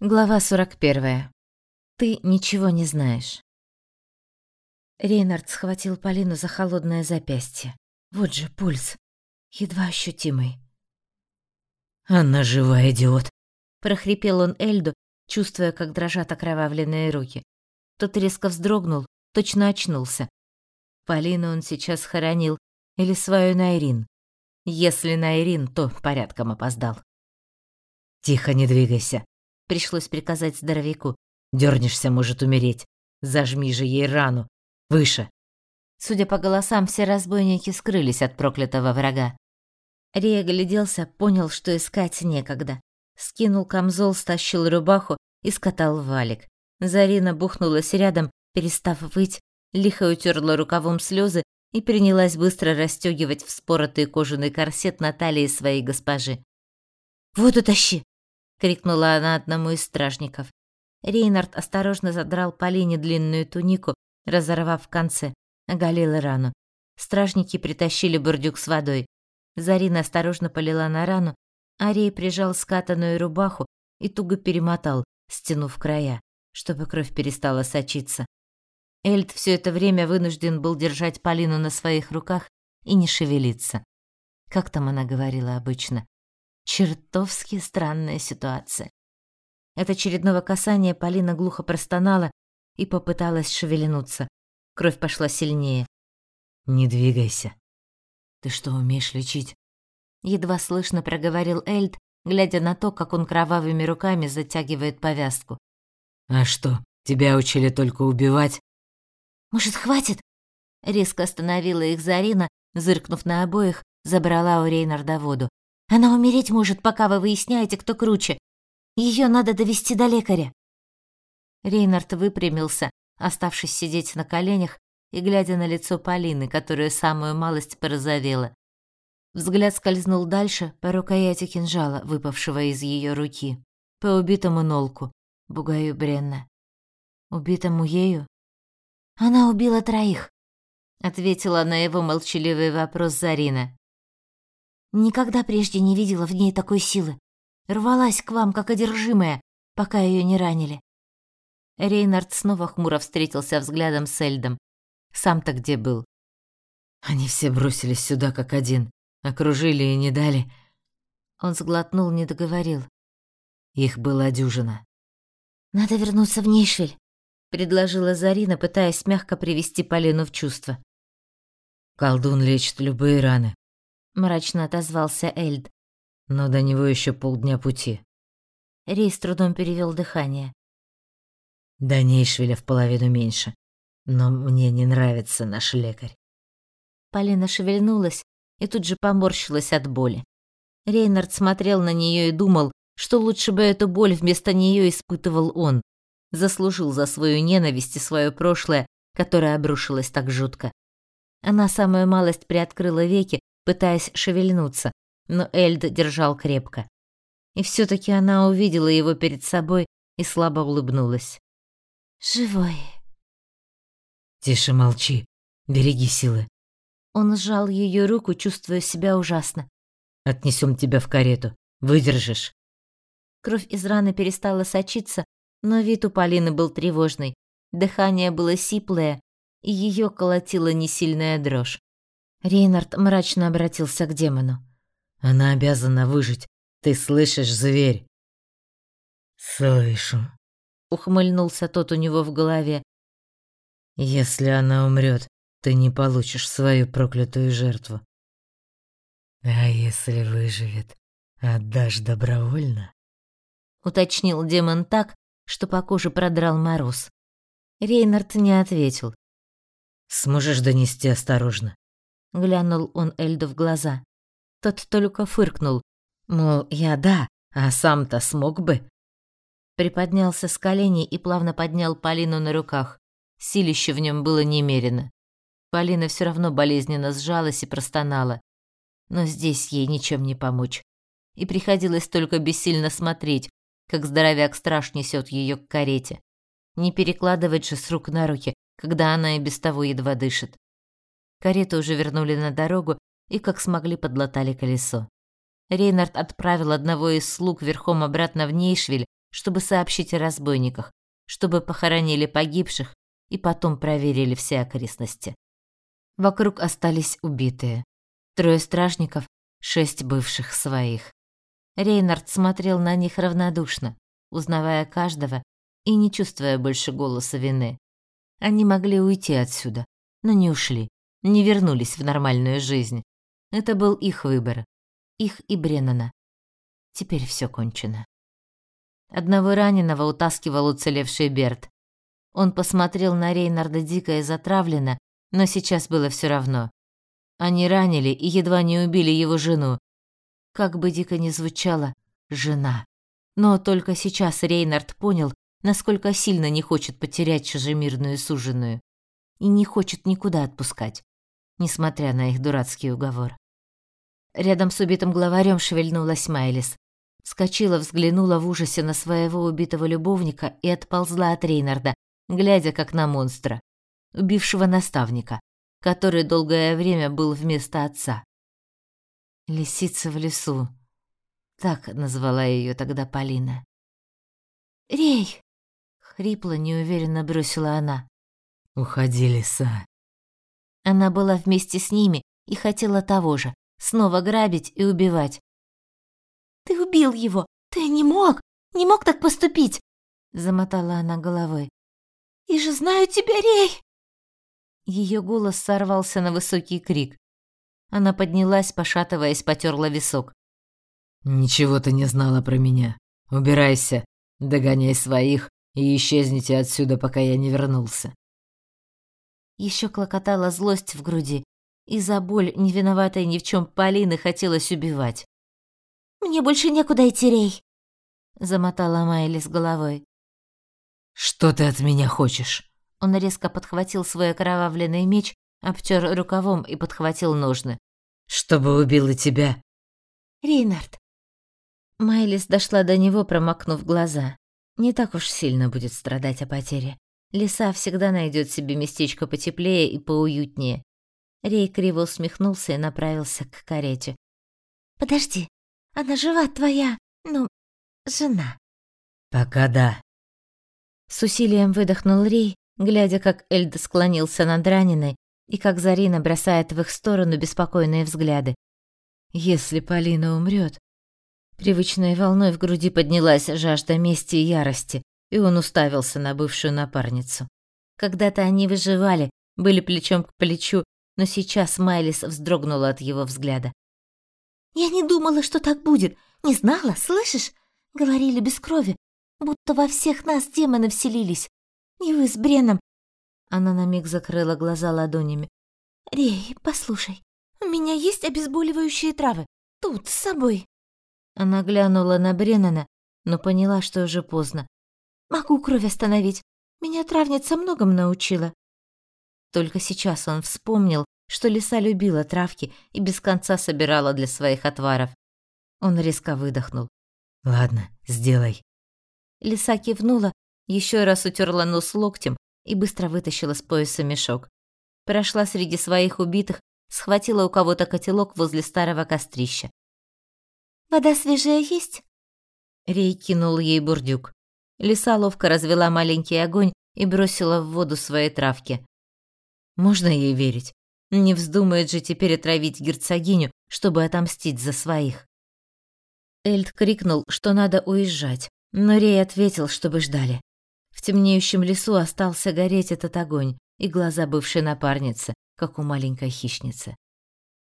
Глава 41. Ты ничего не знаешь. Рейнард схватил Полину за холодное запястье. Вот же пульс, едва ощутимый. «Она жива, идиот!» — прохрипел он Эльду, чувствуя, как дрожат окровавленные руки. Тот резко вздрогнул, точно очнулся. Полину он сейчас хоронил, или свою Найрин. Если Найрин, то порядком опоздал. «Тихо, не двигайся!» Пришлось приказать здоровяку. Дёрнешься, может умереть. Зажми же ей рану. Выше. Судя по голосам, все разбойники скрылись от проклятого врага. Рия гляделся, понял, что искать некогда. Скинул камзол, стащил рубаху и скатал валик. Зарина бухнулась рядом, перестав выть, лихо утерла рукавом слезы и принялась быстро расстегивать вспоротый кожаный корсет на талии своей госпожи. «Воду тащи!» — крикнула она одному из стражников. Рейнард осторожно задрал Полине длинную тунику, разорвав в конце, оголил рану. Стражники притащили бурдюк с водой. Зарина осторожно полила на рану, а Рей прижал скатанную рубаху и туго перемотал, стянув края, чтобы кровь перестала сочиться. Эльд все это время вынужден был держать Полину на своих руках и не шевелиться. Как там она говорила обычно? Чертовски странная ситуация. От очередного касания Полина глухо простонала и попыталась шевельнуться. Кровь пошла сильнее. «Не двигайся. Ты что, умеешь лечить?» Едва слышно проговорил Эльд, глядя на то, как он кровавыми руками затягивает повязку. «А что, тебя учили только убивать?» «Может, хватит?» Резко остановила их Зарина, зыркнув на обоих, забрала у Рейнарда воду. Она умереть может, пока вы выясняете, кто круче. Ее надо довести до лекаря. Рейнард выпрямился, оставшись сидеть на коленях и глядя на лицо Полины, которая самую малость порозовела. Взгляд скользнул дальше по рукояти кинжала, выпавшего из ее руки, по убитому Нолку, Бугаю Бренна. Убитому ею? Она убила троих, ответила на его молчаливый вопрос Зарина. Никогда прежде не видела в ней такой силы. Рвалась к вам, как одержимая, пока ее не ранили. Рейнард снова хмуро встретился взглядом с Эльдом. Сам-то где был? Они все бросились сюда как один, окружили и не дали. Он сглотнул, не договорил. Их была дюжина. Надо вернуться в Нейшвиль, предложила Зарина, пытаясь мягко привести Полину в чувство. Колдун лечит любые раны, мрачно отозвался Эльд. Но до него еще полдня пути. Рей с трудом перевел дыхание. До Нейшвиля в половину меньше. Но мне не нравится наш лекарь. Полина шевельнулась и тут же поморщилась от боли. Рейнард смотрел на нее и думал, что лучше бы эту боль вместо нее испытывал он. Заслужил за свою ненависть и свое прошлое, которое обрушилось так жутко. Она самую малость приоткрыла веки пытаясь шевельнуться, но Эльд держал крепко. И все таки она увидела его перед собой и слабо улыбнулась. «Живой». «Тише молчи, береги силы». Он сжал ее руку, чувствуя себя ужасно. Отнесем тебя в карету. Выдержишь». Кровь из раны перестала сочиться, но вид у Полины был тревожный. Дыхание было сиплое, и ее колотила несильная дрожь. Рейнард мрачно обратился к демону. Она обязана выжить. Ты слышишь, зверь? Слышу. Ухмыльнулся тот у него в голове. Если она умрет, ты не получишь свою проклятую жертву. А если выживет, отдашь добровольно? Уточнил демон так, что по коже продрал мороз. Рейнард не ответил. Сможешь донести осторожно? Глянул он Эльду в глаза. Тот только фыркнул, мол, я да, а сам-то смог бы. Приподнялся с коленей и плавно поднял Полину на руках. Силище в нем было немерено. Полина все равно болезненно сжалась и простонала. Но здесь ей ничем не помочь. И приходилось только бессильно смотреть, как здоровяк страж несет ее к карете. Не перекладывать же с рук на руки, когда она и без того едва дышит. Карету уже вернули на дорогу и как смогли подлатали колесо. Рейнард отправил одного из слуг верхом обратно в Нейшвиль, чтобы сообщить о разбойниках, чтобы похоронили погибших и потом проверили все окрестности. Вокруг остались убитые. Трое стражников, шесть бывших своих. Рейнард смотрел на них равнодушно, узнавая каждого и не чувствуя больше голоса вины. Они могли уйти отсюда, но не ушли, не вернулись в нормальную жизнь. Это был их выбор, их и Бреннана. Теперь все кончено. Одного раненого утаскивал уцелевший Берт. Он посмотрел на Рейнарда дико и затравленно, но сейчас было все равно. Они ранили и едва не убили его жену. Как бы дико ни звучало, жена. Но только сейчас Рейнард понял, насколько сильно не хочет потерять чужемирную суженую. И не хочет никуда отпускать, несмотря на их дурацкий уговор. Рядом с убитым главарем шевельнулась Майлис. Вскочила, взглянула в ужасе на своего убитого любовника и отползла от Рейнарда, глядя как на монстра, убившего наставника, который долгое время был вместо отца. Лисица в лесу. Так назвала ее тогда Полина. «Рей!» — хрипло, неуверенно бросила она. «Уходи, лиса!» Она была вместе с ними и хотела того же — снова грабить и убивать. «Ты убил его! Ты не мог! Не мог так поступить!» — замотала она головой. «Я же знаю тебя, Рей!» Ее голос сорвался на высокий крик. Она поднялась, пошатываясь, потерла висок. «Ничего ты не знала про меня. Убирайся, догоняй своих и исчезните отсюда, пока я не вернулся». Еще клокотала злость в груди, и за боль, не виноватой ни в чем Полины, хотелось убивать. «Мне больше некуда идти, Рей», — замотала Майли с головой. «Что ты от меня хочешь?» Он резко подхватил свой окровавленный меч обтер рукавом и подхватил ножны. «Чтобы убила тебя!» «Рейнард!» Майлис дошла до него, промокнув глаза. Не так уж сильно будет страдать о потере. Лиса всегда найдет себе местечко потеплее и поуютнее. Рей криво усмехнулся и направился к карете. «Подожди, она жива твоя, ну, жена». «Пока да». С усилием выдохнул Рей, глядя, как Эльда склонился над раненой и как Зарина бросает в их сторону беспокойные взгляды. Если Полина умрет, Привычной волной в груди поднялась жажда мести и ярости, и он уставился на бывшую напарницу. Когда-то они выживали, были плечом к плечу, но сейчас Майлис вздрогнула от его взгляда. «Я не думала, что так будет. Не знала, слышишь? Говорили без крови, будто во всех нас демоны вселились. И вы с Бреном она на миг закрыла глаза ладонями. «Рей, послушай, у меня есть обезболивающие травы. Тут, с собой». Она глянула на Бреннана, но поняла, что уже поздно. «Могу кровь остановить. Меня травница многому научила». Только сейчас он вспомнил, что лиса любила травки и без конца собирала для своих отваров. Он резко выдохнул. «Ладно, сделай». Лиса кивнула, еще раз утерла нос локтем и быстро вытащила с пояса мешок. Прошла среди своих убитых, схватила у кого-то котелок возле старого кострища. «Вода свежая есть?» Рей кинул ей бурдюк. Лиса ловко развела маленький огонь и бросила в воду свои травки. Можно ей верить? Не вздумает же теперь отравить герцогиню, чтобы отомстить за своих. Эльд крикнул, что надо уезжать, но Рей ответил, чтобы ждали. В темнеющем лесу остался гореть этот огонь и глаза бывшей напарницы, как у маленькой хищницы.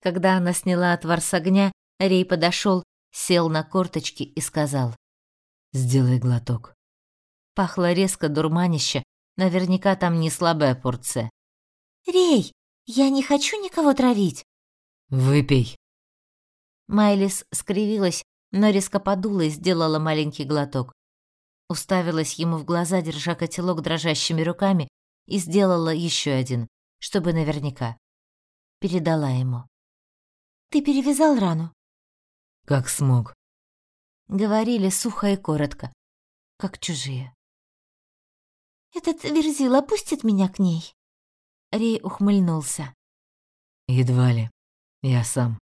Когда она сняла отвар с огня, Рей подошел, сел на корточки и сказал «Сделай глоток». Пахло резко дурманище, наверняка там не слабая порция. «Рей, я не хочу никого травить». «Выпей». Майлис скривилась, но резко подула и сделала маленький глоток уставилась ему в глаза, держа котелок дрожащими руками, и сделала еще один, чтобы наверняка. Передала ему. «Ты перевязал рану?» «Как смог». Говорили сухо и коротко, как чужие. «Этот верзил опустит меня к ней?» Рей ухмыльнулся. «Едва ли. Я сам».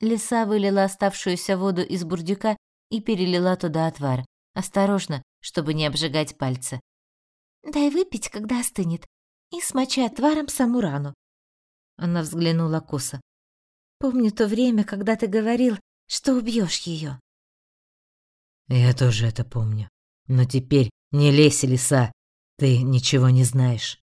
Лиса вылила оставшуюся воду из бурдюка и перелила туда отвар, осторожно, чтобы не обжигать пальцы. «Дай выпить, когда остынет, и смочи отваром саму рану». Она взглянула косо. «Помню то время, когда ты говорил, что убьешь ее. Я тоже это помню. Но теперь не лезь, лиса, ты ничего не знаешь.